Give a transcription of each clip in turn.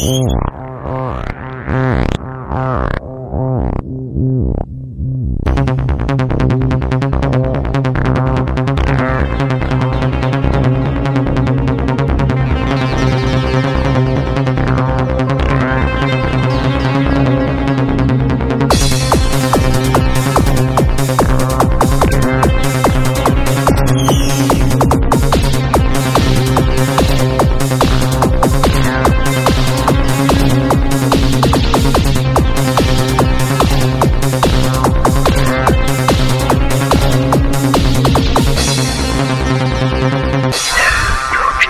Thank.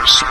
是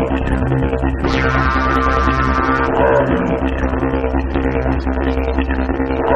I'm gonna go get some more.